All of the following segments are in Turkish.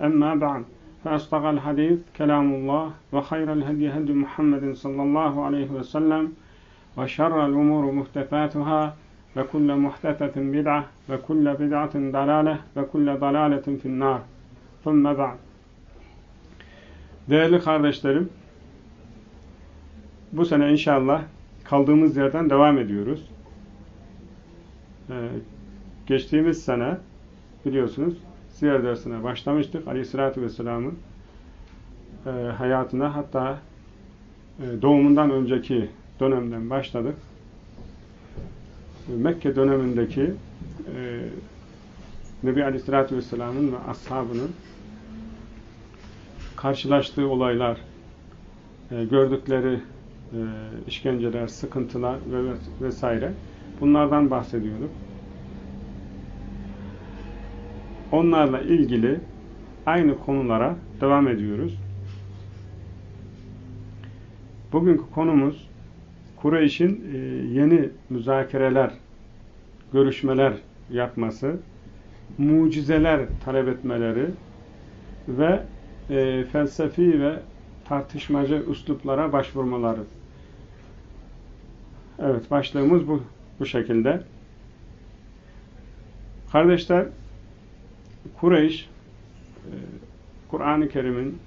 أما بعد فأصدق الحديث كلام الله وخير الهدي هدي محمد صلى الله عليه وسلم وشر الأمور محدثاتها وكل محدثة بدعة وكل بدعة ضلالة وكل ضلالة في النار ثم بعد Değerli kardeşlerim, bu sene inşallah kaldığımız yerden devam ediyoruz. Ee, geçtiğimiz sene biliyorsunuz siyer dersine başlamıştık. Aleyhissalatü Vesselam'ın e, hayatına hatta e, doğumundan önceki dönemden başladık. Mekke dönemindeki e, Nebi Aleyhisselatü Vesselam'ın ve ashabının karşılaştığı olaylar, e, gördükleri e, işkenceler, sıkıntılar ve vesaire bunlardan bahsediyorduk. Onlarla ilgili aynı konulara devam ediyoruz. Bugünkü konumuz Kureyş'in e, yeni müzakereler, görüşmeler yapması, mucizeler talep etmeleri ve e, felsefi ve tartışmacı üsluplara başvurmaları. Evet, başlığımız bu, bu şekilde. Kardeşler, Kureyş, e, Kur'an-ı Kerim'in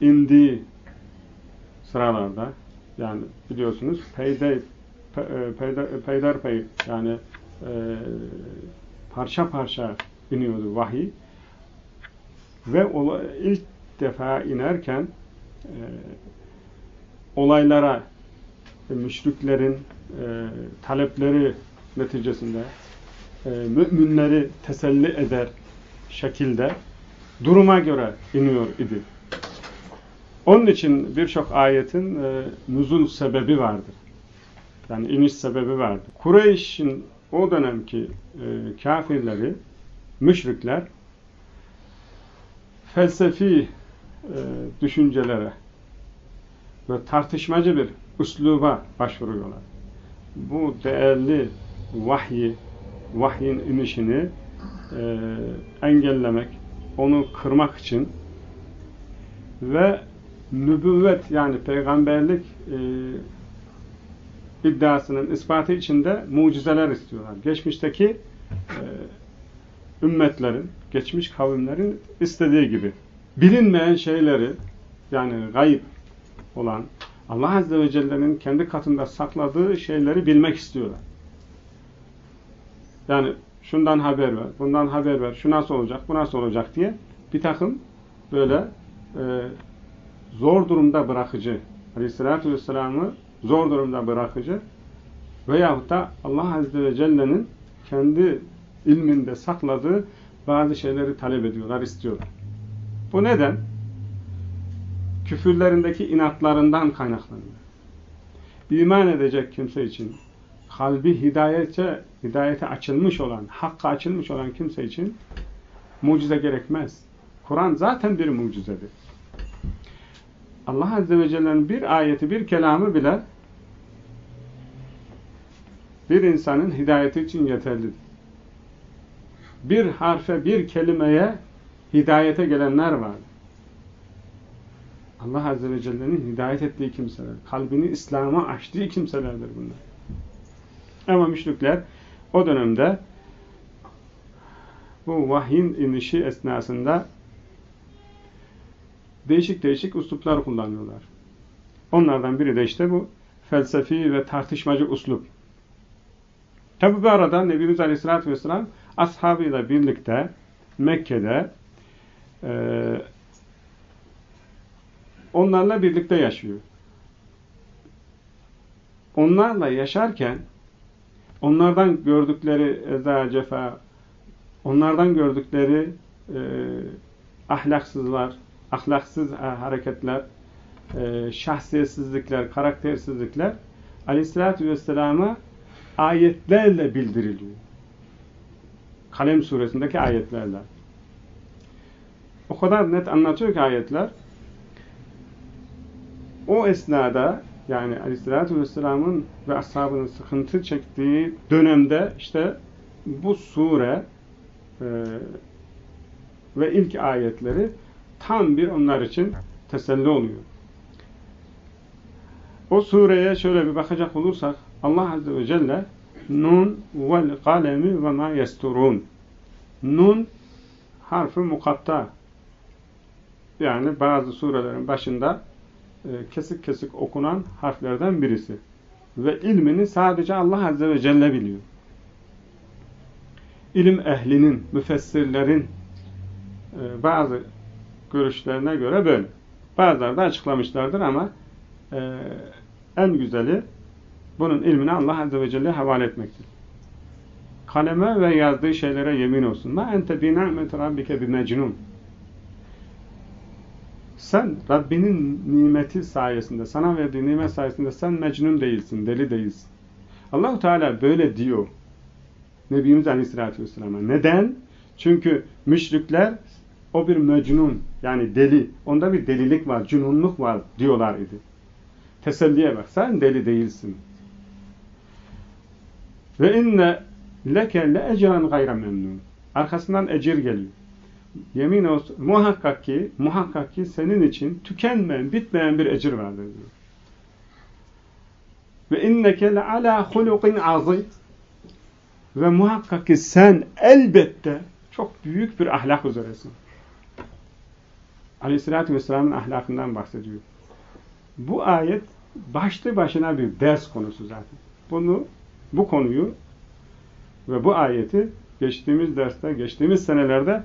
indiği sıralarda, yani biliyorsunuz peyder peyder, peyder yani e, parça parça iniyordu vahiy. Ve ilk defa inerken e, olaylara e, müşriklerin e, talepleri neticesinde e, müminleri teselli eder şekilde duruma göre iniyor idi. Onun için birçok ayetin e, nüzul sebebi vardır. Yani iniş sebebi vardır. Kureyş'in o dönemki e, kafirleri, müşrikler felsefi e, düşüncelere ve tartışmacı bir üsluba başvuruyorlar. Bu değerli vahyi, vahyin inişini e, engellemek, onu kırmak için ve nübüvvet yani peygamberlik e, iddiasının ispatı için de mucizeler istiyorlar. Geçmişteki e, ümmetlerin, geçmiş kavimlerin istediği gibi. Bilinmeyen şeyleri yani gayb olan Allah Azze ve Celle'nin kendi katında sakladığı şeyleri bilmek istiyorlar. Yani şundan haber ver, bundan haber ver, şu nasıl olacak, bu nasıl olacak diye bir takım böyle e, zor durumda bırakıcı, Aleyhisselatü Vesselam'ı zor durumda bırakıcı veyahut da Allah Azze ve Celle'nin kendi ilminde sakladığı bazı şeyleri talep ediyorlar, istiyorlar. Bu neden? Küfürlerindeki inatlarından kaynaklanıyor. İman edecek kimse için kalbi hidayete, hidayete açılmış olan, hakka açılmış olan kimse için mucize gerekmez. Kur'an zaten bir mucizedir. Allah Azze ve Celle'nin bir ayeti, bir kelamı bile bir insanın hidayeti için yeterlidir. Bir harfe, bir kelimeye hidayete gelenler var. Allah Azze ve Celle'nin hidayet ettiği kimseler, kalbini İslam'a açtığı kimselerdir bunlar. Ama müşrikler o dönemde bu vahyin inişi esnasında değişik değişik usluplar kullanıyorlar. Onlardan biri de işte bu felsefi ve tartışmacı uslup. Tabi bu arada Nebimiz Aleyhisselatü Vesselam ashabıyla birlikte Mekke'de e, onlarla birlikte yaşıyor. Onlarla yaşarken onlardan gördükleri eza, cefa, onlardan gördükleri e, ahlaksızlar, ahlaksız hareketler, e, şahsiyetsizlikler, karaktersizlikler Aleyhisselatü Vesselam'a ayetlerle bildiriliyor. Kalem suresindeki ayetlerle. O kadar net anlatıyor ki ayetler. O esnada yani Aleyhisselatü Vesselam'ın ve ashabının sıkıntı çektiği dönemde işte bu sure e, ve ilk ayetleri tam bir onlar için teselli oluyor. O sureye şöyle bir bakacak olursak Allah Azze ve Celle Nun vel kalemi ve ma yesturun Nun harfi mukatta yani bazı surelerin başında kesik kesik okunan harflerden birisi. Ve ilmini sadece Allah Azze ve Celle biliyor. İlim ehlinin, müfessirlerin e, bazı görüşlerine göre böyle. Bazıları da açıklamışlardır ama e, en güzeli bunun ilmini Allah Azze ve Celle'ye havale etmektir. Kaleme ve yazdığı şeylere yemin olsun. Ma ente bi ni'meti rabbike bi. Sen Rabbinin nimeti sayesinde, sana verdiği nimet sayesinde sen mecnun değilsin, deli değilsin. Allahu Teala böyle diyor. Nebimiz Aleyhisselatü Vesselam'a. Neden? Çünkü müşrikler o bir mecnun yani deli. Onda bir delilik var, cünunluk var diyorlar idi. Teselliye bak. Sen deli değilsin. Ve inne leke le ecran gayra memnun. Arkasından ecir geliyor. Yemin olsun muhakkak ki muhakkak ki senin için tükenmeyen, bitmeyen bir ecir vardır diyor. Ve inneke le ala hulukin azim. Ve muhakkak ki sen elbette çok büyük bir ahlak üzeresin. Aleyhissalatü Vesselam'ın ahlakından bahsediyor. Bu ayet başlı başına bir ders konusu zaten. Bunu, bu konuyu ve bu ayeti geçtiğimiz derste, geçtiğimiz senelerde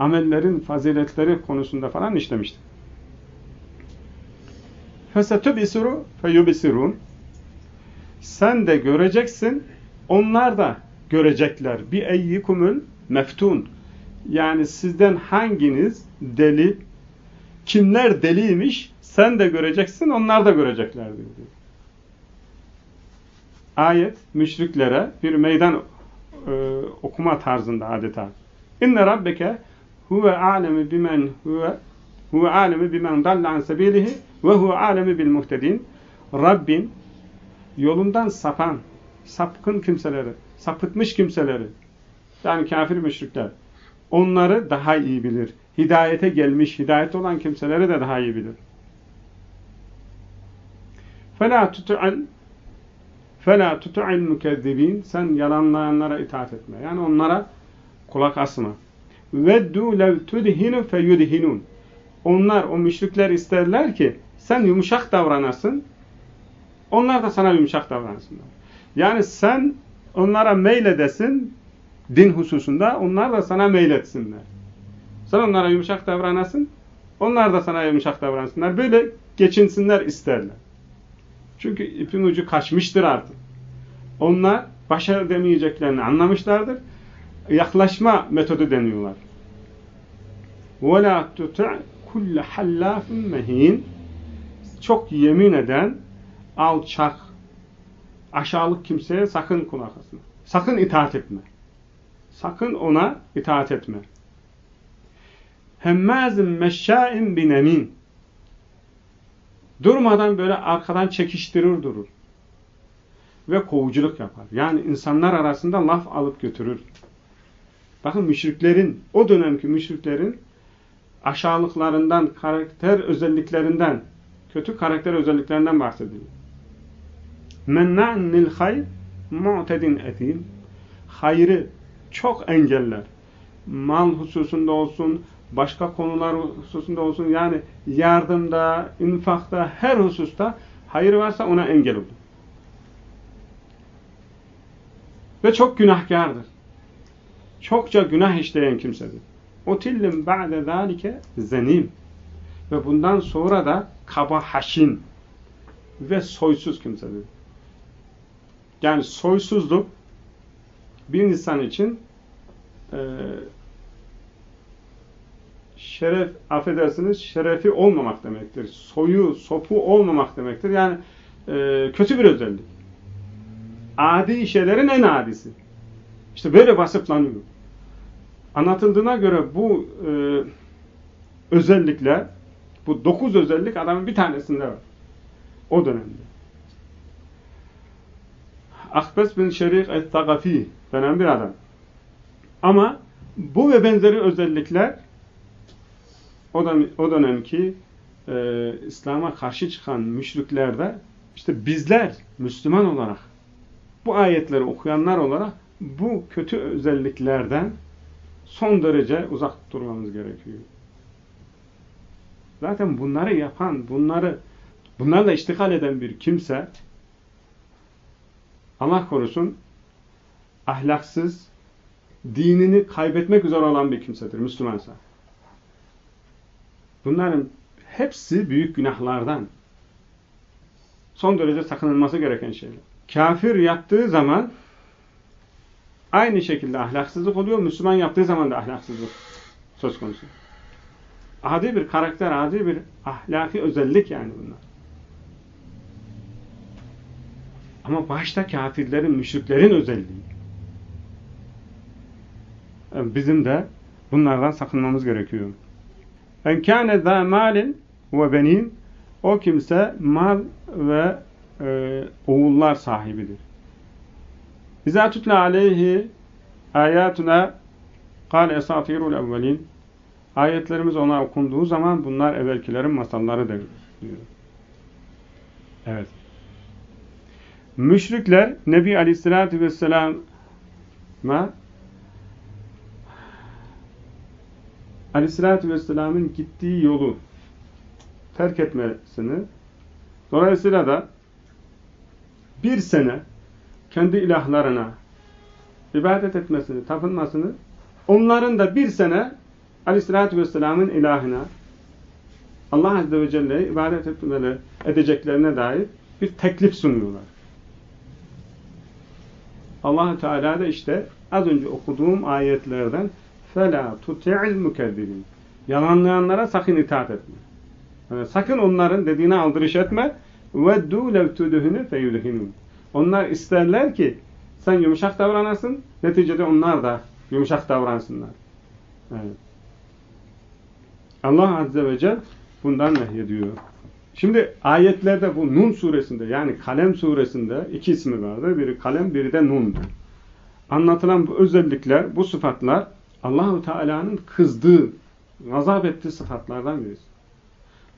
amellerin faziletleri konusunda falan işlemiştik. فَسَتُبِسِرُ فَيُبِسِرُونَ Sen de göreceksin, onlar da görecekler. Bir eyyikumul meftun. Yani sizden hanginiz deli, kimler deliymiş sen de göreceksin, onlar da görecekler diyor. Ayet müşriklere bir meydan e, okuma tarzında adeta. İnne rabbeke huve alemi bimen huve huve alemi bimen dalle an sebilihi ve huve alemi bil muhtedin. Rabbin yolundan sapan, sapkın kimseleri, sapıtmış kimseleri, yani kafir müşrikler, onları daha iyi bilir. Hidayete gelmiş, hidayet olan kimseleri de daha iyi bilir. فَلَا تُتُعَلْ فَلَا تُتُعِلْ مُكَذِّب۪ينَ Sen yalanlayanlara itaat etme. Yani onlara kulak asma. وَدُّوا لَوْ تُدْهِنُ فَيُدْهِنُونَ Onlar, o müşrikler isterler ki sen yumuşak davranasın, onlar da sana yumuşak davransınlar. Yani sen onlara meyledesin, din hususunda, onlar da sana meyletsinler. Sen onlara yumuşak davranasın, onlar da sana yumuşak davransınlar. Böyle geçinsinler isterler. Çünkü ipin ucu kaçmıştır artık. Onlar başarı demeyeceklerini anlamışlardır. Yaklaşma metodu deniyorlar. وَلَا تُتَعْ كُلَّ حَلَّافٍ مَه۪ينَ Çok yemin eden, alçak, aşağılık kimseye sakın kulak asma. Sakın itaat etme. Sakın ona itaat etme. Hemmazin meşşâin binemin Durmadan böyle arkadan çekiştirir durur. Ve kovuculuk yapar. Yani insanlar arasında laf alıp götürür. Bakın müşriklerin, o dönemki müşriklerin aşağılıklarından, karakter özelliklerinden, kötü karakter özelliklerinden bahsediyor. Menna'nil hayr, mu'tedin etim. Hayrı çok engeller. Mal hususunda olsun, başka konular hususunda olsun yani yardımda, infakta, her hususta hayır varsa ona engel olur. Ve çok günahkardır. Çokça günah işleyen kimsedir. Otillim ba'de zalike zenim. Ve bundan sonra da kaba haşin ve soysuz kimsedir. Yani soysuzluk bir insan için e, şeref, affedersiniz, şerefi olmamak demektir. Soyu, sopu olmamak demektir. Yani e, kötü bir özellik. Adi şeylerin en adisi. İşte böyle vasıflanıyor. Anlatıldığına göre bu e, özellikler, bu dokuz özellik adamın bir tanesinde var. O dönemde. Akbes bin Şerik et-Tagafi denen bir adam. Ama bu ve benzeri özellikler o, dönem, o dönemki e, İslam'a karşı çıkan müşriklerde işte bizler Müslüman olarak bu ayetleri okuyanlar olarak bu kötü özelliklerden son derece uzak durmamız gerekiyor. Zaten bunları yapan, bunları bunlarla iştikal eden bir kimse Allah korusun ahlaksız, dinini kaybetmek üzere olan bir kimsedir Müslümansa. Bunların hepsi büyük günahlardan. Son derece sakınılması gereken şeyler. Kafir yaptığı zaman aynı şekilde ahlaksızlık oluyor. Müslüman yaptığı zaman da ahlaksızlık söz konusu. Adi bir karakter, adi bir ahlaki özellik yani bunlar. Ama başta kafirlerin, müşriklerin özelliği. Bizim de bunlardan sakınmamız gerekiyor. En kâne zâ malin ve benin o kimse mal ve e, oğullar sahibidir. İzâ tutla aleyhi ayatuna kâle esâfirul evvelin ayetlerimiz ona okunduğu zaman bunlar evvelkilerin masalları diyor. Evet. Müşrikler Nebi Aleyhisselatü Vesselam'a Aleyhisselatü Vesselam'ın gittiği yolu terk etmesini dolayısıyla da bir sene kendi ilahlarına ibadet etmesini, tapınmasını onların da bir sene Aleyhisselatü Vesselam'ın ilahına Allah Azze ve Celle'ye ibadet etmeleri edeceklerine dair bir teklif sunuyorlar. allah Teala da işte az önce okuduğum ayetlerden فَلَا تُتِعِ الْمُكَذِّبِينَ Yalanlayanlara sakın itaat etme. Yani sakın onların dediğine aldırış etme. وَدُّوا لَوْ تُدُهُنُ فَيُدْهِنُونَ onlar isterler ki sen yumuşak davranasın, neticede onlar da yumuşak davransınlar. Evet. Allah Azze ve Celle bundan nehyediyor. Şimdi ayetlerde bu Nun suresinde yani Kalem suresinde iki ismi vardı. Biri Kalem, biri de Nun'du. Anlatılan bu özellikler, bu sıfatlar Allahu Teala'nın kızdığı, gazap ettiği sıfatlardan birisi.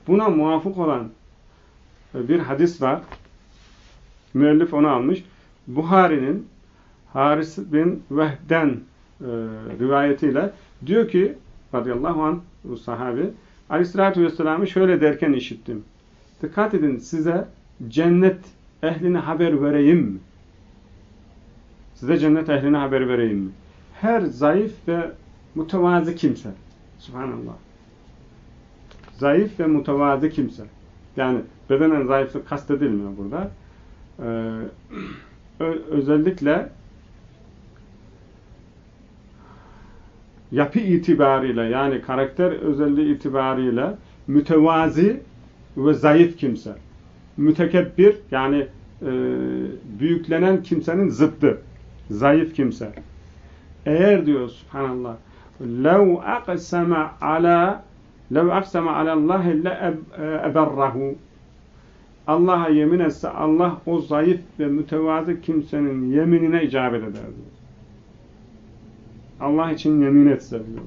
Buna muvafık olan bir hadis var. Müellif onu almış. Buhari'nin Haris bin Vehden e, rivayetiyle diyor ki radıyallahu anh bu sahabi aleyhissalatü vesselam'ı şöyle derken işittim. Dikkat edin size cennet ehline haber vereyim mi? Size cennet ehline haber vereyim mi? her zayıf ve mütevazı kimse. Subhanallah. Zayıf ve mütevazı kimse. Yani bedenen zayıflık kastedilmiyor burada. Ee, özellikle yapı itibariyle yani karakter özelliği itibariyle mütevazi ve zayıf kimse. Mütekebbir yani e, büyüklenen kimsenin zıttı. Zayıf kimse. Eğer diyor subhanallah lev aksama ala lev aksama alallahi le eberrahu Allah'a yemin etse Allah o zayıf ve mütevazı kimsenin yeminine icabet eder diyor. Allah için yemin etse diyor.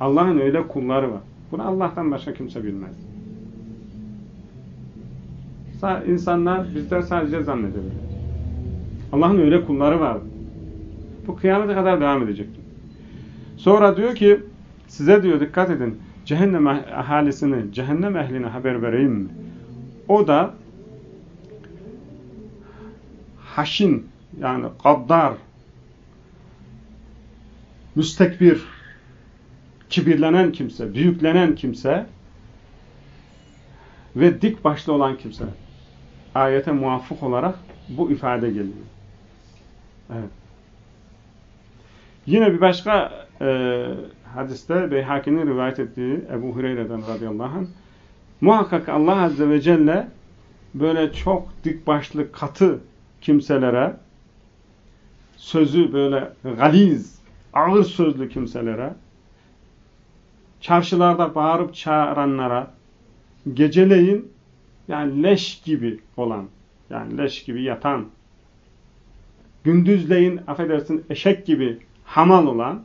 Allah'ın öyle kulları var. Bunu Allah'tan başka kimse bilmez. İnsanlar bizden sadece zannedilir. Allah'ın öyle kulları var. Bu kıyamete kadar devam edecek. Sonra diyor ki size diyor dikkat edin cehennem ahalisini, cehennem ehline haber vereyim mi? O da haşin yani gaddar müstekbir kibirlenen kimse, büyüklenen kimse ve dik başlı olan kimse. Ayete muvaffak olarak bu ifade geliyor. Evet. Yine bir başka e, hadiste Beyhaki'nin rivayet ettiği Ebu Hureyre'den radıyallahu anh muhakkak Allah Azze ve Celle böyle çok dik başlı katı kimselere sözü böyle galiz, ağır sözlü kimselere çarşılarda bağırıp çağıranlara geceleyin yani leş gibi olan yani leş gibi yatan gündüzleyin affedersin eşek gibi hamal olan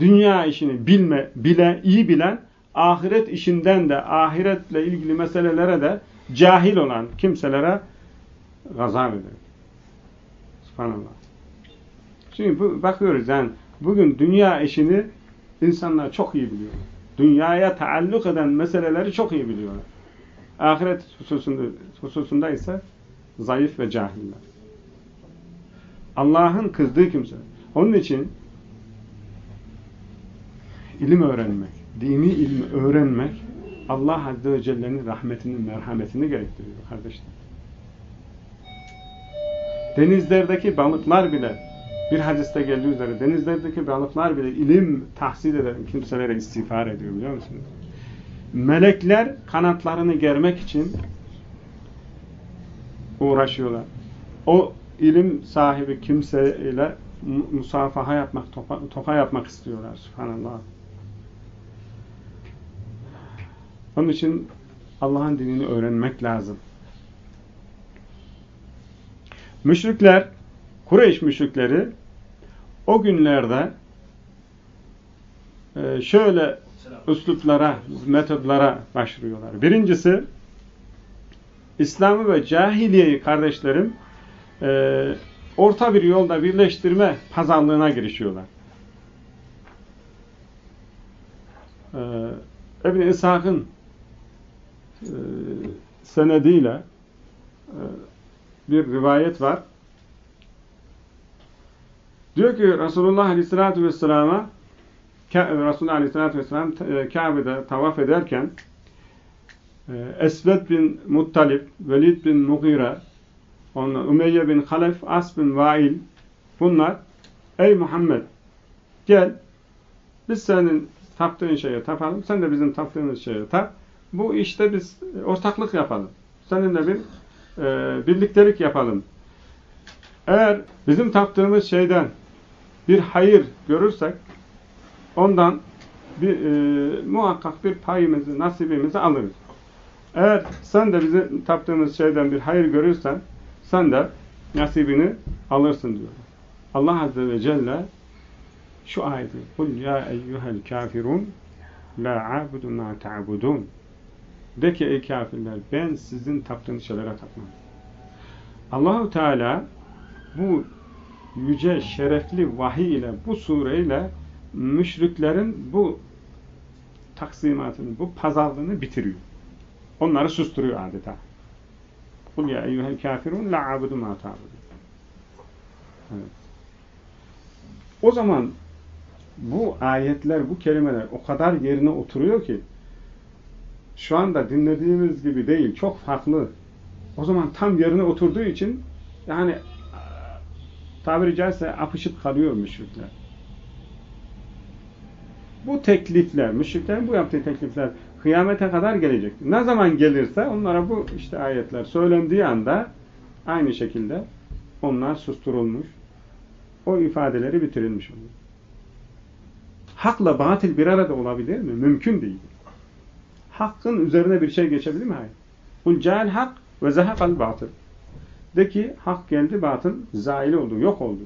dünya işini bilme, bile, iyi bilen ahiret işinden de ahiretle ilgili meselelere de cahil olan kimselere gazap eder. Subhanallah. Şimdi bu, bakıyoruz yani bugün dünya işini insanlar çok iyi biliyor. Dünyaya taalluk eden meseleleri çok iyi biliyorlar. Ahiret hususunda, hususunda ise zayıf ve cahiller. Allah'ın kızdığı kimse. Onun için ilim öğrenmek, dini ilmi öğrenmek Allah Azze ve Celle'nin rahmetini, merhametini gerektiriyor kardeşler. Denizlerdeki balıklar bile bir hadiste geldiği üzere denizlerdeki balıklar bile ilim tahsil eden kimselere istiğfar ediyor biliyor musunuz? Melekler kanatlarını germek için uğraşıyorlar. O ilim sahibi kimseyle musafaha yapmak, topa, toka yapmak istiyorlar. Subhanallah. Onun için Allah'ın dinini öğrenmek lazım. Müşrikler, Kureyş müşrikleri o günlerde e, şöyle üsluplara, metodlara başvuruyorlar. Birincisi, İslam'ı ve cahiliyeyi kardeşlerim e, orta bir yolda birleştirme pazarlığına girişiyorlar. Ee, ibn İshak'ın e, senediyle e, bir rivayet var. Diyor ki Resulullah Aleyhisselatü Vesselam'a Resulullah Aleyhisselatü Vesselam e, Kabe'de tavaf ederken e, Esved bin Muttalip, Velid bin Mughire, ondan Ümeyye bin Halef, As bin Vail bunlar ey Muhammed gel biz senin taptığın şeye tapalım, sen de bizim taptığımız şeye tap Bu işte biz ortaklık yapalım. Seninle bir e, birliktelik yapalım. Eğer bizim taptığımız şeyden bir hayır görürsek ondan bir, e, muhakkak bir payımızı, nasibimizi alırız. Eğer sen de bizim taptığımız şeyden bir hayır görürsen sen de nasibini alırsın diyor. Allah Azze ve Celle şu ayeti قُلْ يَا اَيُّهَا الْكَافِرُونَ لَا عَابُدُ مَا تَعْبُدُونَ de ki ey kafirler ben sizin taptığınız şeylere tapmam. Allahu Teala bu yüce şerefli vahiy ile bu sureyle müşriklerin bu taksimatını, bu pazarlığını bitiriyor. Onları susturuyor adeta. Kul ya eyyuhel kafirun la abudu ma ta'budu. Evet. O zaman bu ayetler, bu kelimeler o kadar yerine oturuyor ki şu anda dinlediğimiz gibi değil, çok farklı. O zaman tam yerine oturduğu için yani tabiri caizse apışıp kalıyor müşrikler. Bu teklifler, müşriklerin bu yaptığı teklifler kıyamete kadar gelecektir. Ne zaman gelirse onlara bu işte ayetler söylendiği anda aynı şekilde onlar susturulmuş, o ifadeleri bitirilmiş oluyor. Hakla batıl bir arada olabilir mi? Mümkün değil. Hakkın üzerine bir şey geçebilir mi? Hayır. Kul cahil hak ve zehakal batıl. De ki hak geldi, batıl zaili oldu, yok oldu.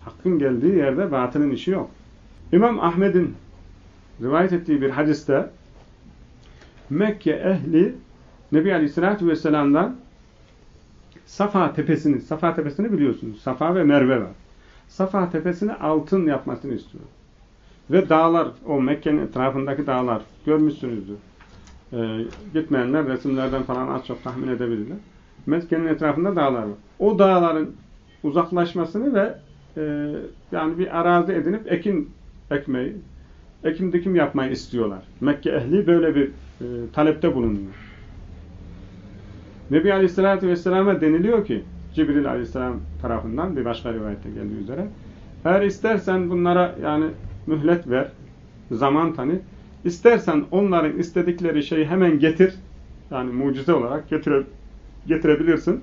Hakkın geldiği yerde batılın işi yok. İmam Ahmed'in rivayet ettiği bir hadiste Mekke ehli Nebi Aleyhisselatü Vesselam'dan Safa tepesini, Safa tepesini biliyorsunuz. Safa ve Merve var. Safa tepesini altın yapmasını istiyor. Ve dağlar, o Mekke'nin etrafındaki dağlar görmüşsünüzdür. Ee, gitmeyenler resimlerden falan az çok tahmin edebilirler. Mekke'nin etrafında dağlar var. O dağların uzaklaşmasını ve e, yani bir arazi edinip ekin ekmeyi, ekim dikim yapmayı istiyorlar. Mekke ehli böyle bir e, talepte bulunuyor. Nebi Aleyhisselatü Vesselam'a deniliyor ki Cibril Aleyhisselam tarafından bir başka rivayette geldiği üzere eğer istersen bunlara yani mühlet ver, zaman tanı, istersen onların istedikleri şeyi hemen getir, yani mucize olarak getire, getirebilirsin.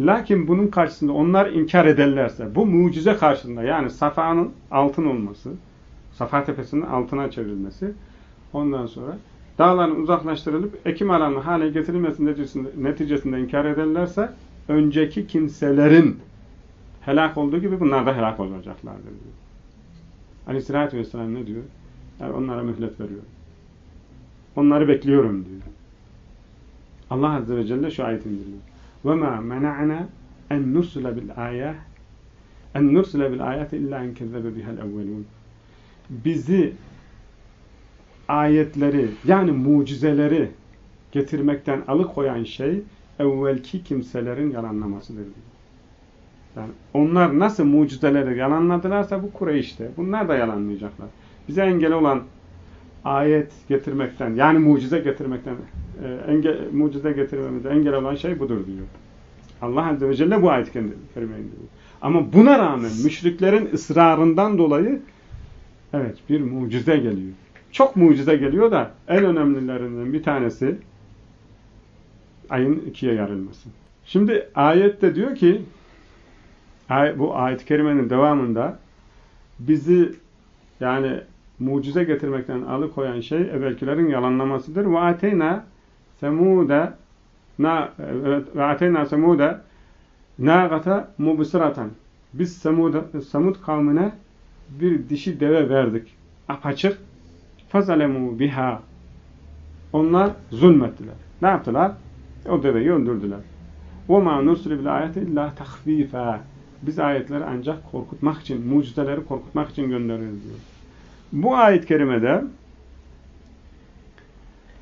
Lakin bunun karşısında onlar inkar ederlerse, bu mucize karşısında yani Safa'nın altın olması, Safa tepesinin altına çevrilmesi, ondan sonra dağların uzaklaştırılıp ekim alanı hale getirilmesi neticesinde, neticesinde inkar ederlerse, önceki kimselerin helak olduğu gibi bunlar da helak olacaklardır diyor. Aleyhissalatü vesselam ne diyor? Yani onlara mühlet veriyor. Onları bekliyorum diyor. Allah Azze ve Celle şu ayet indiriyor. وَمَا مَنَعْنَا اَنْ نُرْسِلَ بِالْآيَةِ اَنْ نُرْسِلَ بِالْآيَةِ اِلَّا اَنْ كَذَّبَ بِهَا الْاَوَّلُونَ Bizi ayetleri yani mucizeleri getirmekten alıkoyan şey evvelki kimselerin yalanlamasıdır diyor. Yani onlar nasıl mucizeleri yalanladılarsa bu Kureyş'te. Bunlar da yalanlayacaklar. Bize engel olan ayet getirmekten yani mucize getirmekten e, engel, mucize getirmemize engel olan şey budur diyor. Allah Azze ve Celle bu ayet kerime indiriyor. Ama buna rağmen müşriklerin ısrarından dolayı evet bir mucize geliyor. Çok mucize geliyor da en önemlilerinden bir tanesi ayın ikiye yarılması. Şimdi ayette diyor ki bu ayet-i kerimenin devamında bizi yani mucize getirmekten alıkoyan şey evvelkilerin yalanlamasıdır. Ve ateyna semude na ve ateyna semude nâgata mubsiratan. Biz Semud, Semud kavmine bir dişi deve verdik. Apaçık. Fazalemu biha. Onlar zulmettiler. Ne yaptılar? O deveyi öldürdüler. وَمَا نُرْسُلِ بِالْآيَةِ اِلَّا تَخْف۪يفًا Biz ayetleri ancak korkutmak için, mucizeleri korkutmak için göndeririz diyor. Bu ayet-i kerimede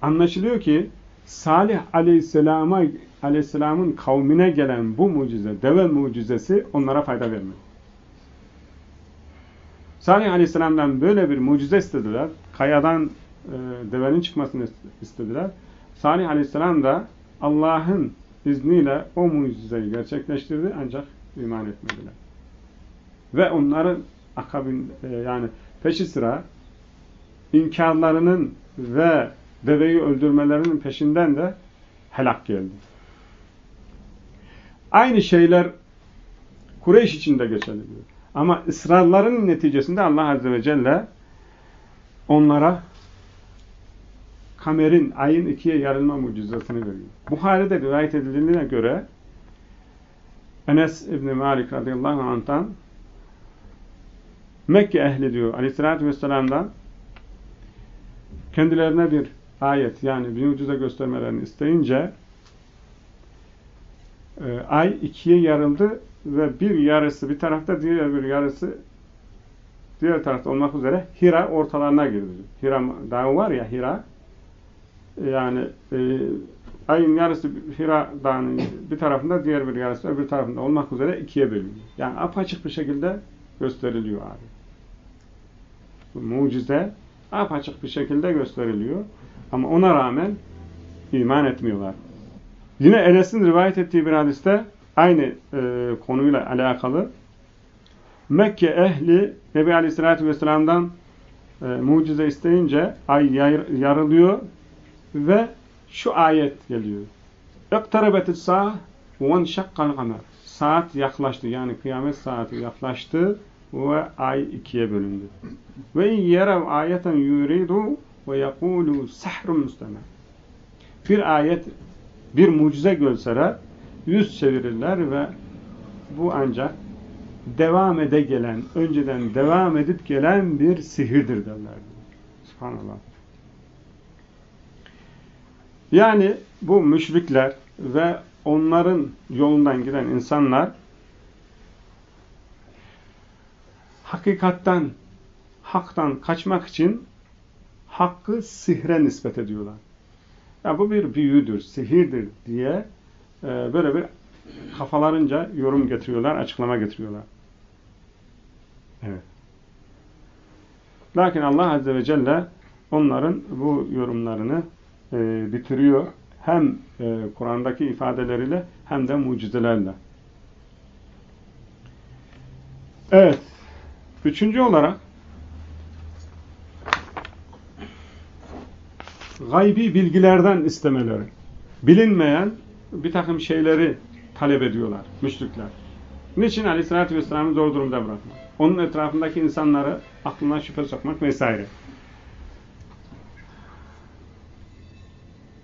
anlaşılıyor ki Salih aleyhisselama aleyhisselamın kavmine gelen bu mucize, deve mucizesi onlara fayda vermedi. Salih aleyhisselamdan böyle bir mucize istediler. Kayadan e, devenin çıkmasını istediler. Salih aleyhisselam da Allah'ın izniyle o mucizeyi gerçekleştirdi ancak iman etmediler. Ve onların akabin e, yani peşi sıra inkarlarının ve deveyi öldürmelerinin peşinden de helak geldi. Aynı şeyler Kureyş için de geçerli diyor. Ama ısrarların neticesinde Allah Azze ve Celle onlara kamerin, ayın ikiye yarılma mucizesini veriyor. Buhari'de rivayet edildiğine göre Enes İbni Malik radıyallahu anh'tan Mekke ehli diyor aleyhissalatü vesselam'dan kendilerine bir ayet yani bir mucize göstermelerini isteyince e, ay ikiye yarıldı ve bir yarısı bir tarafta diğer bir yarısı diğer tarafta olmak üzere Hira ortalarına girdi. Hira dağı var ya Hira yani e, ayın yarısı Hira dağının bir tarafında diğer bir yarısı öbür tarafında olmak üzere ikiye bölünüyor. Yani apaçık bir şekilde gösteriliyor abi. Bu mucize apaçık bir şekilde gösteriliyor. Ama ona rağmen iman etmiyorlar. Yine Enes'in rivayet ettiği bir hadiste aynı e, konuyla alakalı Mekke ehli Nebi Aleyhisselatü Vesselam'dan e, mucize isteyince ay yarılıyor ve şu ayet geliyor. اَقْتَرَبَتِ السَّاهِ وَنْشَقَّ الْقَمَرِ Saat yaklaştı yani kıyamet saati yaklaştı ve ay ikiye bölündü. Ve yerev ayeten yuridu ve yekulu sahrun müsteme. Bir ayet, bir mucize görseler yüz çevirirler ve bu ancak devam ede gelen, önceden devam edip gelen bir sihirdir derler. Subhanallah. Yani bu müşrikler ve onların yolundan giden insanlar hakikattan haktan kaçmak için hakkı sihre nispet ediyorlar. Ya bu bir büyüdür, sihirdir diye e, böyle bir kafalarınca yorum getiriyorlar, açıklama getiriyorlar. Evet. Lakin Allah Azze ve Celle onların bu yorumlarını e, bitiriyor. Hem e, Kur'an'daki ifadeleriyle hem de mucizelerle. Evet. Üçüncü olarak gaybi bilgilerden istemeleri. Bilinmeyen bir takım şeyleri talep ediyorlar müşrikler. Niçin Aleyhisselatü Vesselam'ı zor durumda bırakmak? Onun etrafındaki insanları aklına şüphe sokmak vesaire.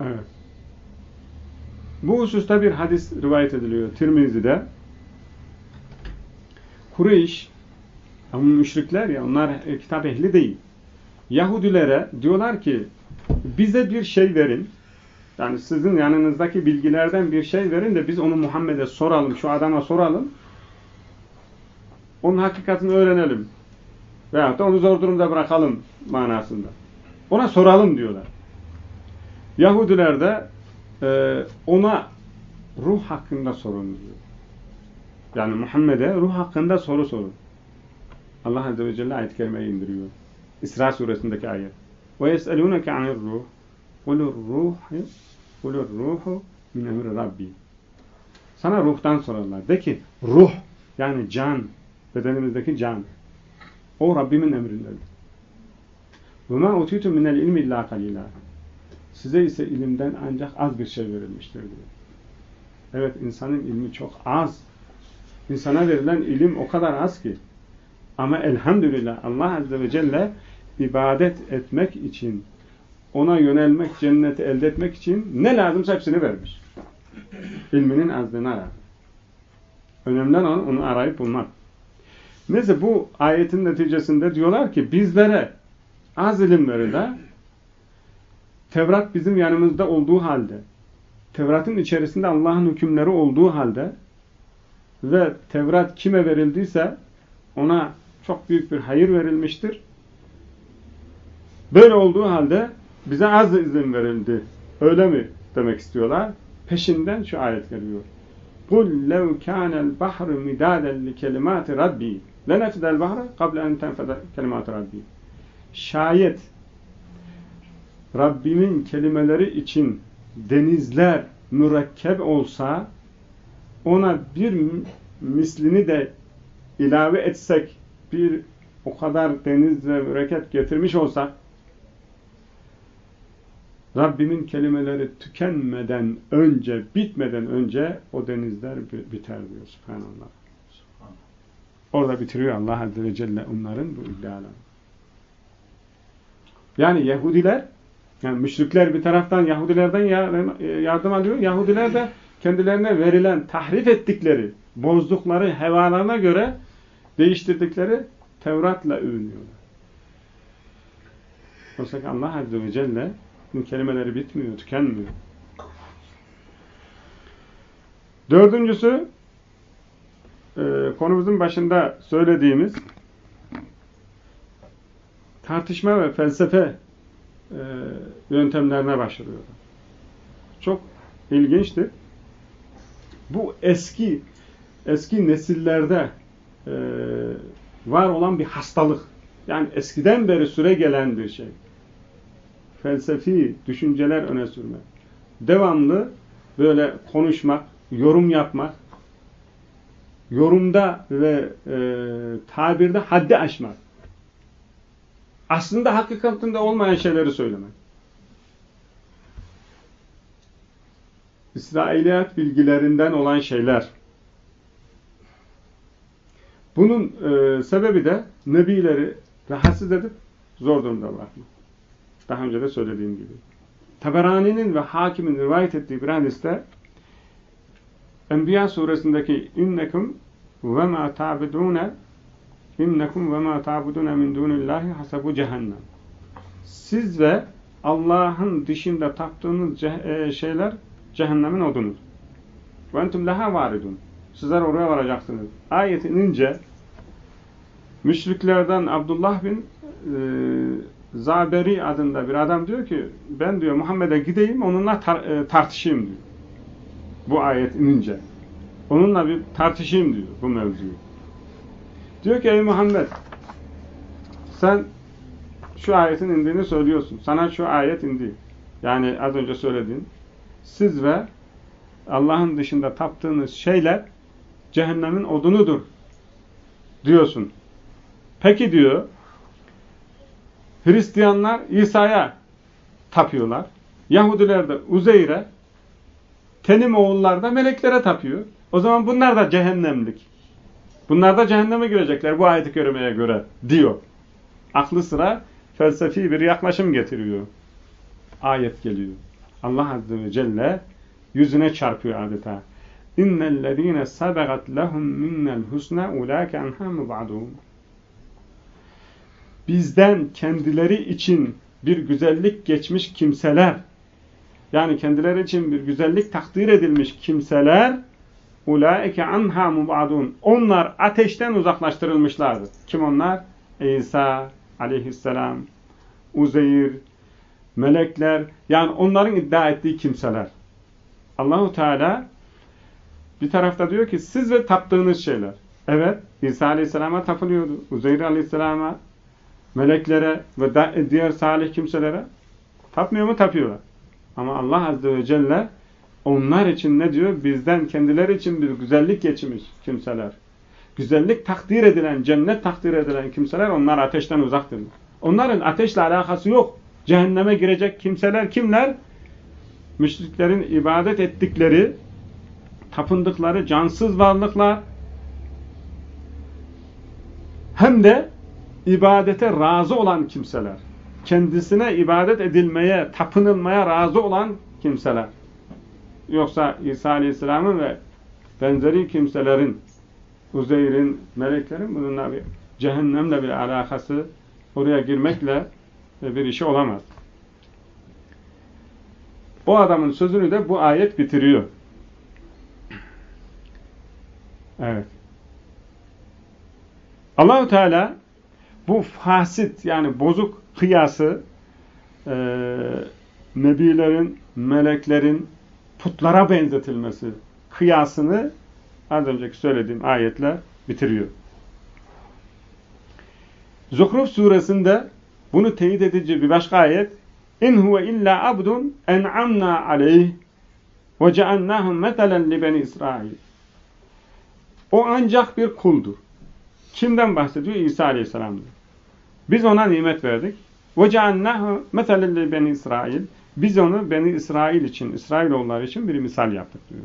Evet. Bu hususta bir hadis rivayet ediliyor Tirmizi'de. Kureyş, ama müşrikler ya onlar kitap ehli değil. Yahudilere diyorlar ki bize bir şey verin. Yani sizin yanınızdaki bilgilerden bir şey verin de biz onu Muhammed'e soralım, şu adama soralım. Onun hakikatini öğrenelim. Veyahut da onu zor durumda bırakalım manasında. Ona soralım diyorlar. Yahudiler de e, ona ruh hakkında sorun diyor. Yani Muhammed'e ruh hakkında soru sorun. Allah Azze ve Celle ayet-i kerimeyi indiriyor. İsra suresindeki ayet. وَيَسْأَلُونَكَ عَنِ الرُّوحِ قُلُ الرُّوحِ قُلُ الرُّوحُ مِنْ اَمْرِ رَبِّي Sana ruhtan sorarlar. De ki ruh yani can bedenimizdeki can o Rabbimin emrindedir. وَمَا اُتِيتُ مِنَ الْاِلْمِ اِلَّا قَلِيلًا Size ise ilimden ancak az bir şey verilmiştir diyor. Evet insanın ilmi çok az. İnsana verilen ilim o kadar az ki. Ama elhamdülillah Allah Azze ve Celle ibadet etmek için, ona yönelmek, cenneti elde etmek için ne lazımsa hepsini vermiş. İlminin azlığına rağmen. Önemli olan onu arayıp bulmak. Neyse bu ayetin neticesinde diyorlar ki bizlere az ilim verildi. Tevrat bizim yanımızda olduğu halde, Tevrat'ın içerisinde Allah'ın hükümleri olduğu halde ve Tevrat kime verildiyse ona çok büyük bir hayır verilmiştir. Böyle olduğu halde bize az izin verildi. Öyle mi demek istiyorlar? Peşinden şu ayet geliyor. قُلْ لَوْ كَانَ الْبَحْرُ مِدَادًا لِكَلِمَاتِ رَبِّي لَنَفِدَ الْبَحْرَ قَبْلَ اَنْ تَنْفَدَ كَلِمَاتِ رَبِّي Şayet Rabbimin kelimeleri için denizler mürekkep olsa ona bir mislini de ilave etsek bir o kadar deniz ve mürekkep getirmiş olsak Rabbimin kelimeleri tükenmeden önce, bitmeden önce o denizler biter diyor. Subhanallah. Orada bitiriyor Allah Azze ve Celle onların bu iddialarını. Yani Yahudiler, yani müşrikler bir taraftan Yahudilerden yardım alıyor. Yahudiler de kendilerine verilen, tahrif ettikleri, bozdukları hevalarına göre değiştirdikleri Tevrat'la övünüyorlar. Oysa ki Allah Azze ve Celle kelimeleri bitmiyor, tükenmiyor. Dördüncüsü e, konumuzun başında söylediğimiz tartışma ve felsefe e, yöntemlerine başlıyor. Çok ilginçtir. Bu eski eski nesillerde e, var olan bir hastalık. Yani eskiden beri süre gelen bir şey felsefi düşünceler öne sürmek. Devamlı böyle konuşmak, yorum yapmak, yorumda ve e, tabirde haddi aşmak. Aslında hakikatinde olmayan şeyleri söylemek. İsrailiyat bilgilerinden olan şeyler. Bunun e, sebebi de nebileri rahatsız edip zor durumda bırakmak. Daha önce de söylediğim gibi. Taberani'nin ve Hakim'in rivayet ettiği bir hadiste Enbiya suresindeki innekum ve ma ta'budune innekum ve ma ta'budune min dunillahi hasabu cehennem. Siz ve Allah'ın dışında taptığınız e, şeyler cehennemin odunudur. Ve entum leha varidun. Sizler oraya varacaksınız. Ayet inince Müşriklerden Abdullah bin e, Zaberi adında bir adam diyor ki ben diyor Muhammed'e gideyim onunla tar e, tartışayım diyor. Bu ayet inince. Onunla bir tartışayım diyor bu mevzuyu. Diyor ki ey Muhammed sen şu ayetin indiğini söylüyorsun. Sana şu ayet indi. Yani az önce söylediğin. Siz ve Allah'ın dışında taptığınız şeyler cehennemin odunudur diyorsun. Peki diyor Hristiyanlar İsa'ya tapıyorlar. Yahudiler de Uzeyr'e Tenim oğullar da meleklere tapıyor. O zaman bunlar da cehennemlik. Bunlar da cehenneme girecekler bu ayet-i kerimeye göre diyor. Aklı sıra felsefi bir yaklaşım getiriyor. Ayet geliyor. Allah Azze ve Celle yüzüne çarpıyor adeta. İnnellezîne sabegat lehum minnel husna ulâke anhâ mubadûn. Bizden kendileri için bir güzellik geçmiş kimseler, yani kendileri için bir güzellik takdir edilmiş kimseler, ulaike anha mubadun. Onlar ateşten uzaklaştırılmışlardır. Kim onlar? İsa aleyhisselam, Uzeyr, melekler, yani onların iddia ettiği kimseler. Allahu Teala bir tarafta diyor ki siz ve taptığınız şeyler. Evet, İsa aleyhisselama tapılıyordu. Uzeyr aleyhisselama, meleklere ve diğer salih kimselere tapmıyor mu? Tapıyorlar. Ama Allah azze ve celle onlar için ne diyor? Bizden kendileri için bir güzellik geçmiş kimseler. Güzellik takdir edilen, cennet takdir edilen kimseler onlar ateşten uzaktır. Onların ateşle alakası yok. Cehenneme girecek kimseler kimler? Müşriklerin ibadet ettikleri, tapındıkları cansız varlıklar hem de ibadete razı olan kimseler. Kendisine ibadet edilmeye, tapınılmaya razı olan kimseler. Yoksa İsa Aleyhisselam'ın ve benzeri kimselerin, Uzeyr'in, meleklerin bununla bir cehennemle bir alakası oraya girmekle bir işi olamaz. O adamın sözünü de bu ayet bitiriyor. Evet. Allahu Teala bu fasit yani bozuk kıyası e, nebilerin, meleklerin putlara benzetilmesi kıyasını az önceki söylediğim ayetler bitiriyor. Zuhruf suresinde bunu teyit edici bir başka ayet İn huve illa abdun en'amna aleyh ve ceannahum metelen li İsrail. O ancak bir kuldur. Kimden bahsediyor? İsa Aleyhisselam'dan. Biz ona nimet verdik. Ve ceannahu metelen li İsrail. Biz onu Beni İsrail için, İsrailoğulları için bir misal yaptık diyor.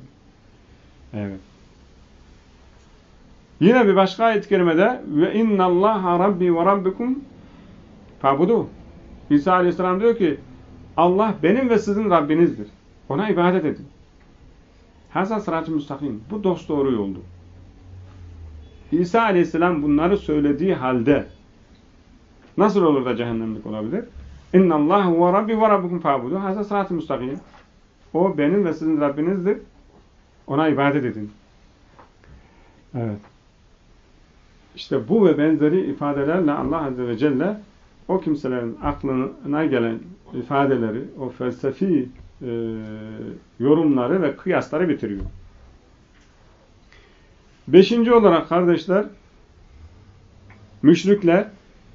Evet. Yine bir başka ayet-i kerimede ve inna Allah rabbi ve rabbikum fabudu. İsa Aleyhisselam diyor ki Allah benim ve sizin Rabbinizdir. Ona ibadet edin. Haza sırat-ı müstakim. Bu dost doğru yoldu. İsa Aleyhisselam bunları söylediği halde nasıl olur da cehennemlik olabilir? Ve Rabbi ve Rabbukum fa'budu. Haza sırat-ı müstakim. O benim ve sizin Rabbinizdir. Ona ibadet edin. Evet. İşte bu ve benzeri ifadelerle Allah Azze ve Celle o kimselerin aklına gelen ifadeleri, o felsefi e, yorumları ve kıyasları bitiriyor. Beşinci olarak kardeşler, müşrikler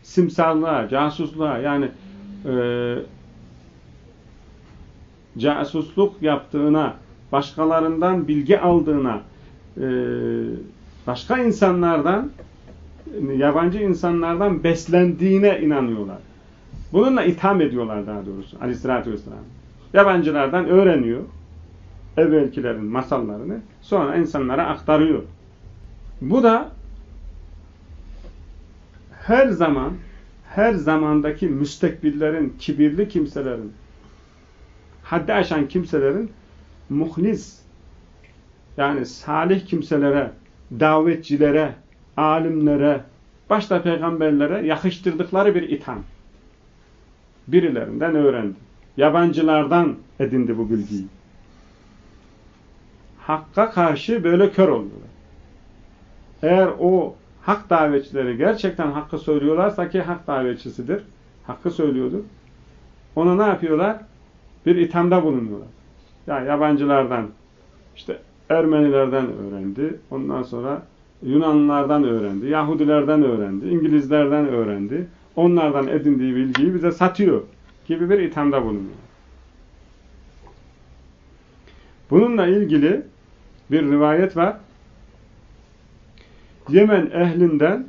simsarlığa, casusluğa yani e, casusluk yaptığına, başkalarından bilgi aldığına, e, başka insanlardan, yabancı insanlardan beslendiğine inanıyorlar. Bununla itham ediyorlar daha doğrusu aleyhissalatü vesselam. Yabancılardan öğreniyor evvelkilerin masallarını sonra insanlara aktarıyor. Bu da her zaman her zamandaki müstekbirlerin, kibirli kimselerin, haddi aşan kimselerin muhlis yani salih kimselere, davetçilere, alimlere, başta peygamberlere yakıştırdıkları bir itham. Birilerinden öğrendi. Yabancılardan edindi bu bilgiyi. Hakka karşı böyle kör oldular. Eğer o hak davetçileri gerçekten hakkı söylüyorlarsa ki hak davetçisidir, hakkı söylüyordur. Ona ne yapıyorlar? Bir ithamda bulunuyorlar. Ya yani yabancılardan, işte Ermenilerden öğrendi, ondan sonra Yunanlılardan öğrendi, Yahudilerden öğrendi, İngilizlerden öğrendi. Onlardan edindiği bilgiyi bize satıyor gibi bir ithamda bulunuyor. Bununla ilgili bir rivayet var. Yemen ehlinden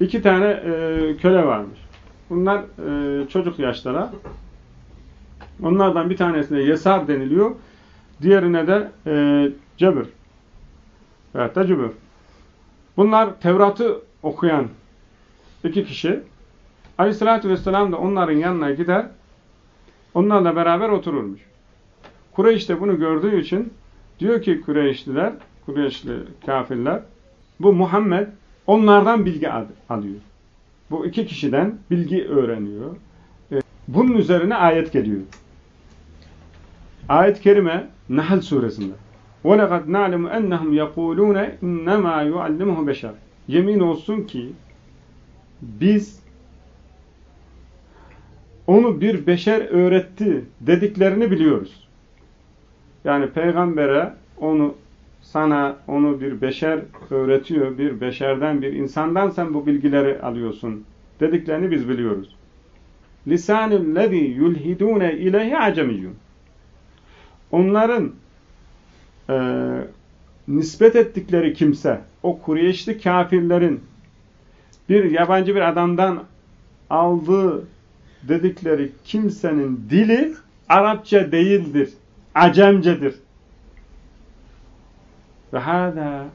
iki tane e, köle varmış. Bunlar e, çocuk yaşlara. Onlardan bir tanesine Yesar deniliyor. Diğerine de e, Cebir. Evet de Cebir. Bunlar Tevrat'ı okuyan iki kişi. Aleyhissalatü vesselam da onların yanına gider. Onlarla beraber otururmuş. Kureyş de bunu gördüğü için diyor ki Kureyşliler, Kureyşli kafirler, bu Muhammed onlardan bilgi alıyor. Bu iki kişiden bilgi öğreniyor. E, bunun üzerine ayet geliyor. Ayet-i kerime Nahl suresinde. وَلَقَدْ نَعْلَمُ اَنَّهُمْ يَقُولُونَ اِنَّمَا يُعَلِّمُهُ beşer. Yemin olsun ki biz onu bir beşer öğretti dediklerini biliyoruz. Yani peygambere onu sana onu bir beşer öğretiyor, bir beşerden, bir insandan sen bu bilgileri alıyorsun dediklerini biz biliyoruz. Lisanul lezî yulhidûne ileyhi acemiyyun. Onların e, nispet ettikleri kimse, o Kureyşli kafirlerin bir yabancı bir adamdan aldığı dedikleri kimsenin dili Arapça değildir, Acemcedir. Ve hâzâ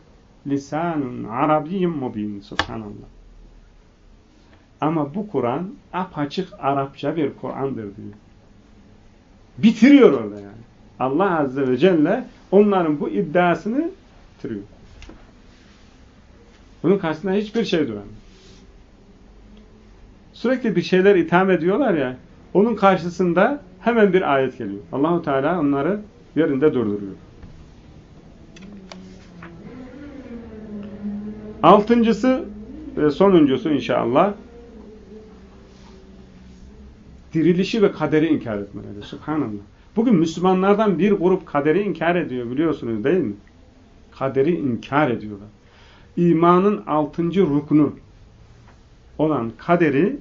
lisanun arabiyyum mubin. Subhanallah. Ama bu Kur'an apaçık Arapça bir Kur'andır diyor. Bitiriyor orada yani. Allah Azze ve Celle onların bu iddiasını bitiriyor. Bunun karşısında hiçbir şey duramıyor. Sürekli bir şeyler itham ediyorlar ya, onun karşısında hemen bir ayet geliyor. Allahu Teala onları yerinde durduruyor. Altıncısı ve sonuncusu inşallah dirilişi ve kaderi inkar etmeleri. Subhanallah. Bugün Müslümanlardan bir grup kaderi inkar ediyor biliyorsunuz değil mi? Kaderi inkar ediyorlar. İmanın altıncı ruknu olan kaderi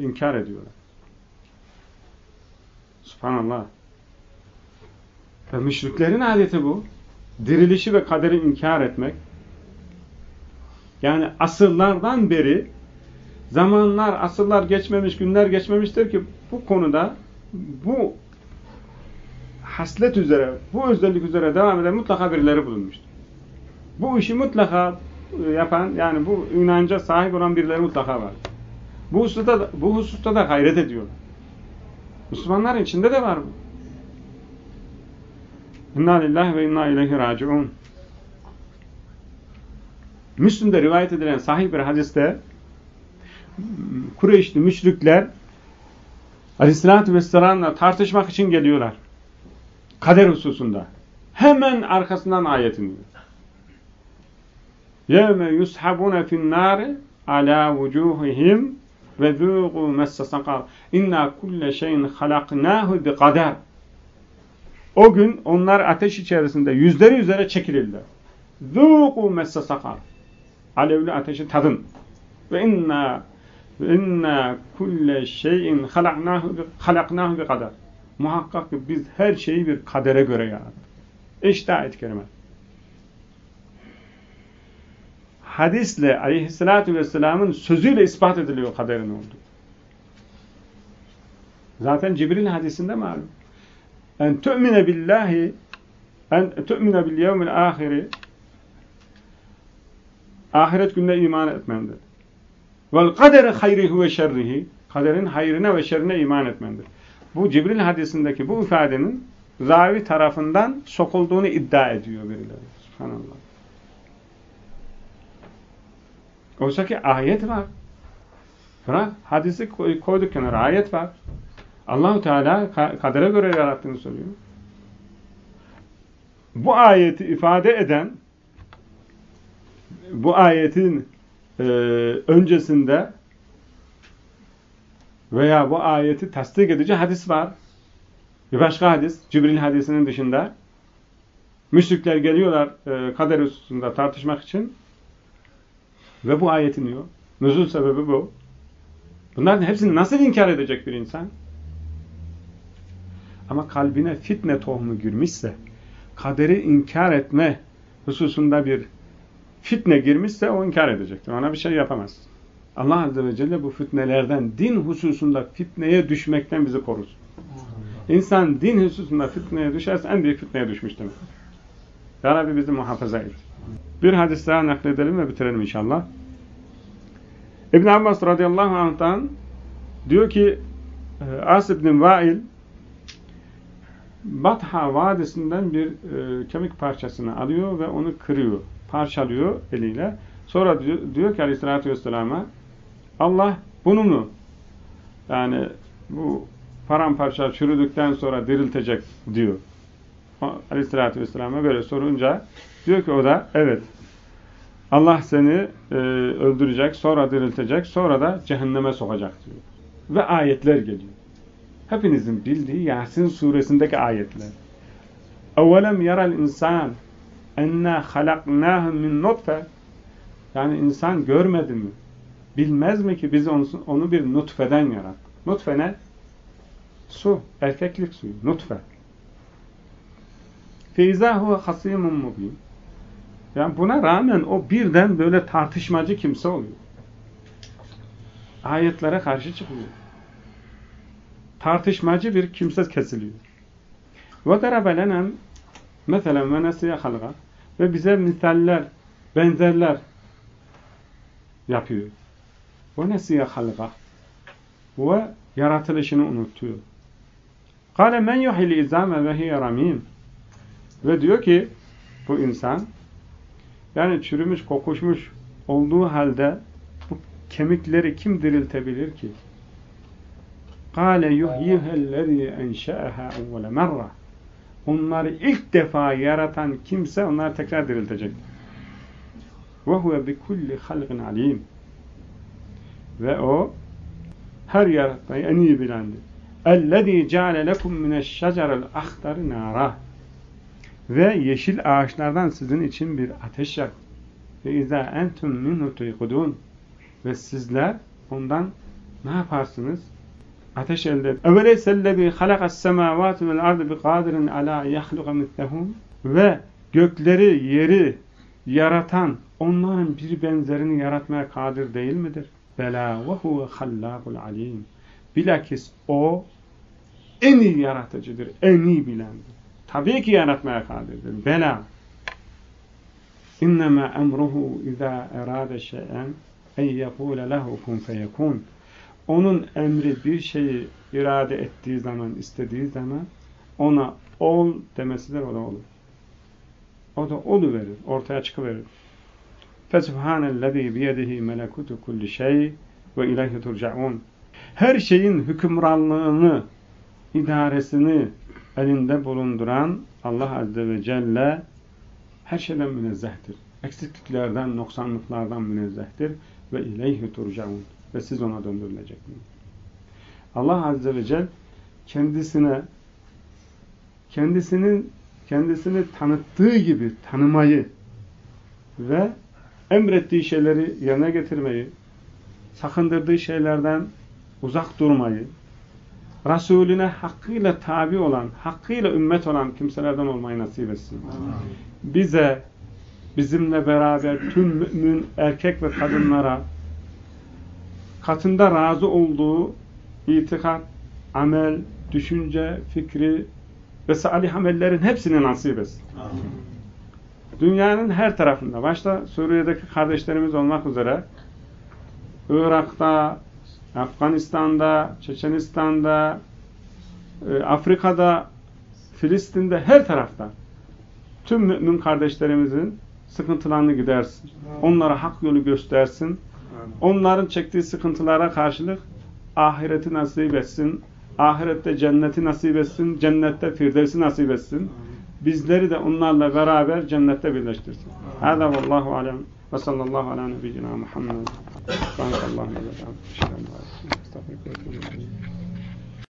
inkar ediyorlar. Subhanallah. Ve müşriklerin adeti bu. Dirilişi ve kaderi inkar etmek. Yani asırlardan beri zamanlar, asırlar geçmemiş, günler geçmemiştir ki bu konuda bu haslet üzere, bu özellik üzere devam eden mutlaka birileri bulunmuştur. Bu işi mutlaka e, yapan, yani bu inanca sahip olan birileri mutlaka var. Bu hususta, bu hususta da gayret ediyorlar. Müslümanların içinde de var bu. İnna lillahi ve inna ileyhi raciun. Müslüm'de rivayet edilen sahih bir hadiste Kureyşli müşrikler Aleyhisselatü Vesselam'la tartışmak için geliyorlar. Kader hususunda. Hemen arkasından ayet iniyor. يَوْمَ يُسْحَبُونَ فِي النَّارِ عَلَى وُجُوهِهِمْ وَذُوقُوا مَسَّ سَقَرْ اِنَّا كُلَّ شَيْءٍ خَلَقْنَاهُ بِقَدَرٍ O gün onlar ateş içerisinde yüzleri üzere çekilirler. ذُوقُوا مَسَّ سَقَرْ Alevli ateşi tadın. Ve inna inna kulle şeyin halaknahu bi kadar. Muhakkak ki biz her şeyi bir kadere göre yarattık. İşte ayet-i kerime. Hadisle aleyhissalatü vesselamın sözüyle ispat ediliyor kaderin olduğu. Zaten Cibril hadisinde malum. En tu'mine billahi en tu'mine bil yevmil ahiri ahiret gününe iman etmendir. Vel kadere hayrihi ve şerrihi kaderin hayrına ve şerrine iman etmendir. Bu Cibril hadisindeki bu ifadenin ravi tarafından sokulduğunu iddia ediyor birileri. Subhanallah. Oysa ki ayet var. Bırak hadisi koyduk kenara ayet var. Allahu Teala kadere göre yarattığını söylüyor. Bu ayeti ifade eden bu ayetin e, öncesinde veya bu ayeti tasdik edici hadis var. Bir başka hadis, Cibril hadisinin dışında müşrikler geliyorlar e, kader hususunda tartışmak için ve bu ayet iniyor. Nüzul sebebi bu. Bunların hepsini nasıl inkar edecek bir insan? Ama kalbine fitne tohumu girmişse, kaderi inkar etme hususunda bir fitne girmişse o inkar edecektir. Ona bir şey yapamaz. Allah Azze ve Celle bu fitnelerden, din hususunda fitneye düşmekten bizi korusun. İnsan din hususunda fitneye düşerse en büyük fitneye düşmüş demek. Ya Rabbi bizi muhafaza et. Bir hadis daha nakledelim ve bitirelim inşallah. İbn Abbas radıyallahu anh'tan diyor ki e, As ibn Vail Batha Vadisi'nden bir e, kemik parçasını alıyor ve onu kırıyor Parçalıyor eliyle. Sonra diyor, diyor ki aleyhissalatü vesselama Allah bunu mu yani bu paramparça çürüdükten sonra diriltecek diyor. Aleyhissalatü vesselama böyle sorunca diyor ki o da evet Allah seni e, öldürecek, sonra diriltecek, sonra da cehenneme sokacak diyor. Ve ayetler geliyor. Hepinizin bildiği Yasin suresindeki ayetler. اَوَلَمْ يَرَ الْاِنْسَانِ اَنَّا خَلَقْنَاهُ مِنْ نُطْفَةً Yani insan görmedi mi? Bilmez mi ki biz onu, onu bir nutfeden yarattık? Nutfe ne? Su, erkeklik suyu, nutfe. فَاِذَا هُوَ خَصِيمٌ مُبِينٌ Yani buna rağmen o birden böyle tartışmacı kimse oluyor. Ayetlere karşı çıkıyor. Tartışmacı bir kimse kesiliyor. وَدَرَبَ لَنَا Mesela ve nesiye halga. Ve bize misaller, benzerler yapıyor. Ve nesiye halga. Ve yaratılışını unutuyor. Kale men yuhil izame ve hiye ramim. Ve diyor ki bu insan yani çürümüş, kokuşmuş olduğu halde bu kemikleri kim diriltebilir ki? Kale yuhyihellezî enşe'ehâ evvele merrah Onları ilk defa yaratan kimse onları tekrar diriltecek. وَهُوَ بِكُلِّ خَلْقٍ عَلِيمٍ Ve o her yaratmayı en iyi bilendir. اَلَّذ۪ي جَعَلَ لَكُمْ مِنَ الشَّجَرَ الْاَخْتَرِ نَارًا Ve yeşil ağaçlardan sizin için bir ateş yak. Ve اِذَا اَنْتُمْ مِنْهُ تُيْقُدُونَ Ve sizler ondan ne yaparsınız? ateş elde etti. Eveleysellezî halakas semâvâti vel ardı bi kadirin alâ yahluka mislehum ve gökleri, yeri yaratan onların bir benzerini yaratmaya kadir değil midir? Bela ve huve hallâbul alîm. Bilakis o en iyi yaratıcıdır, en iyi bilendir. Tabii ki yaratmaya kadirdir. Bela. İnnemâ emruhu izâ erâde şey'en en yekûle lehu kun feyekûn. Onun emri bir şeyi irade ettiği zaman, istediği zaman ona ol demesidir, o da olur. O da olu verir, ortaya çıkıverir. Fesubhanellezî biyedihi melekutu kulli şey ve ileyhi turcaun. Her şeyin hükümranlığını, idaresini elinde bulunduran Allah Azze ve Celle her şeyden münezzehtir. Eksikliklerden, noksanlıklardan münezzehtir ve ileyhi turcaun. Ve siz ona döndürüleceksiniz. Allah Azze ve Celle kendisine kendisinin kendisini tanıttığı gibi tanımayı ve emrettiği şeyleri yerine getirmeyi, sakındırdığı şeylerden uzak durmayı, Resulüne hakkıyla tabi olan, hakkıyla ümmet olan kimselerden olmayı nasip etsin. Bize, bizimle beraber tüm mümin erkek ve kadınlara katında razı olduğu itikat, amel, düşünce, fikri ve salih amellerin hepsini nasip etsin. Dünyanın her tarafında, başta Suriye'deki kardeşlerimiz olmak üzere Irak'ta, Afganistan'da, Çeçenistan'da, e, Afrika'da, Filistin'de, her tarafta tüm mümin kardeşlerimizin sıkıntılarını gidersin. Onlara hak yolu göstersin. Onların çektiği sıkıntılara karşılık ahireti nasip etsin. Ahirette cenneti nasip etsin. Cennette firdevsi nasip etsin. bizleri de onlarla beraber cennette birleştirsin. Hâzâ vallahu alem ve sallallahu ala nebiyyina Muhammed. Subhanakallahümme ve. Estağfirullah.